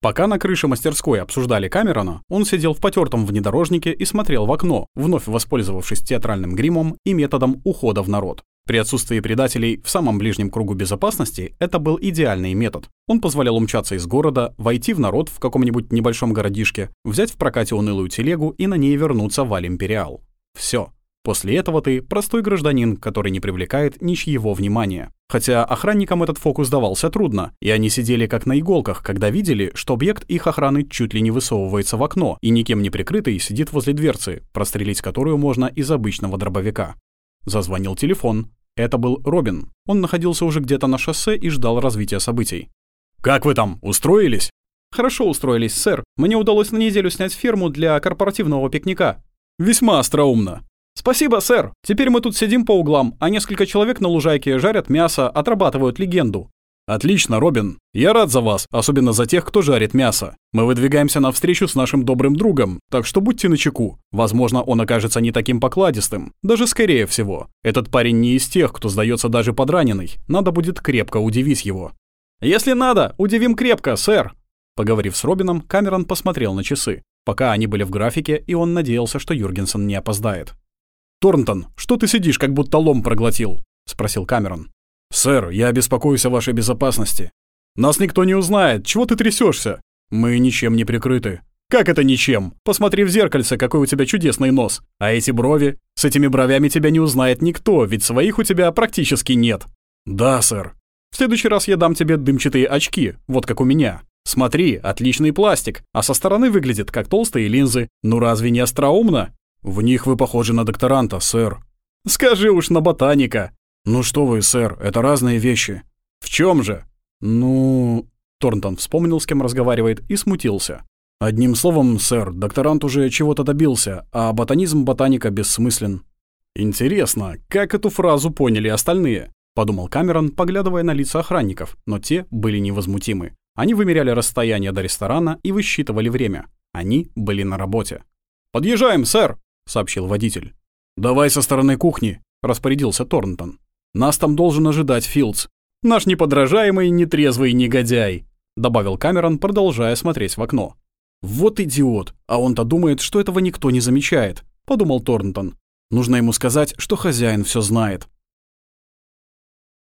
Пока на крыше мастерской обсуждали Камерона, он сидел в потертом внедорожнике и смотрел в окно, вновь воспользовавшись театральным гримом и методом ухода в народ. При отсутствии предателей в самом ближнем кругу безопасности это был идеальный метод. Он позволял умчаться из города, войти в народ в каком-нибудь небольшом городишке, взять в прокате унылую телегу и на ней вернуться в Аль-Империал. После этого ты простой гражданин, который не привлекает ничьего внимания. Хотя охранникам этот фокус давался трудно, и они сидели как на иголках, когда видели, что объект их охраны чуть ли не высовывается в окно и никем не прикрытый сидит возле дверцы, прострелить которую можно из обычного дробовика. Зазвонил телефон. Это был Робин. Он находился уже где-то на шоссе и ждал развития событий. «Как вы там, устроились?» «Хорошо устроились, сэр. Мне удалось на неделю снять ферму для корпоративного пикника». «Весьма остроумно. «Спасибо, сэр. Теперь мы тут сидим по углам, а несколько человек на лужайке жарят мясо, отрабатывают легенду». «Отлично, Робин. Я рад за вас, особенно за тех, кто жарит мясо. Мы выдвигаемся навстречу с нашим добрым другом, так что будьте начеку. Возможно, он окажется не таким покладистым. Даже скорее всего. Этот парень не из тех, кто сдается даже подраненный. Надо будет крепко удивить его». «Если надо, удивим крепко, сэр». Поговорив с Робином, Камерон посмотрел на часы. Пока они были в графике, и он надеялся, что Юргенсен не опоздает. «Торнтон, что ты сидишь, как будто лом проглотил?» — спросил Камерон. «Сэр, я беспокоюсь о вашей безопасности. Нас никто не узнает, чего ты трясешься? Мы ничем не прикрыты». «Как это ничем? Посмотри в зеркальце, какой у тебя чудесный нос. А эти брови? С этими бровями тебя не узнает никто, ведь своих у тебя практически нет». «Да, сэр. В следующий раз я дам тебе дымчатые очки, вот как у меня. Смотри, отличный пластик, а со стороны выглядит как толстые линзы. Ну разве не остроумно?» «В них вы похожи на докторанта, сэр». «Скажи уж на ботаника». «Ну что вы, сэр, это разные вещи». «В чем же?» «Ну...» Торнтон вспомнил, с кем разговаривает, и смутился. «Одним словом, сэр, докторант уже чего-то добился, а ботанизм ботаника бессмыслен». «Интересно, как эту фразу поняли остальные?» — подумал Камерон, поглядывая на лица охранников, но те были невозмутимы. Они вымеряли расстояние до ресторана и высчитывали время. Они были на работе. «Подъезжаем, сэр!» Сообщил водитель. «Давай со стороны кухни», — распорядился Торнтон. «Нас там должен ожидать Филдс. Наш неподражаемый, нетрезвый негодяй», — добавил Камерон, продолжая смотреть в окно. «Вот идиот, а он-то думает, что этого никто не замечает», — подумал Торнтон. «Нужно ему сказать, что хозяин все знает».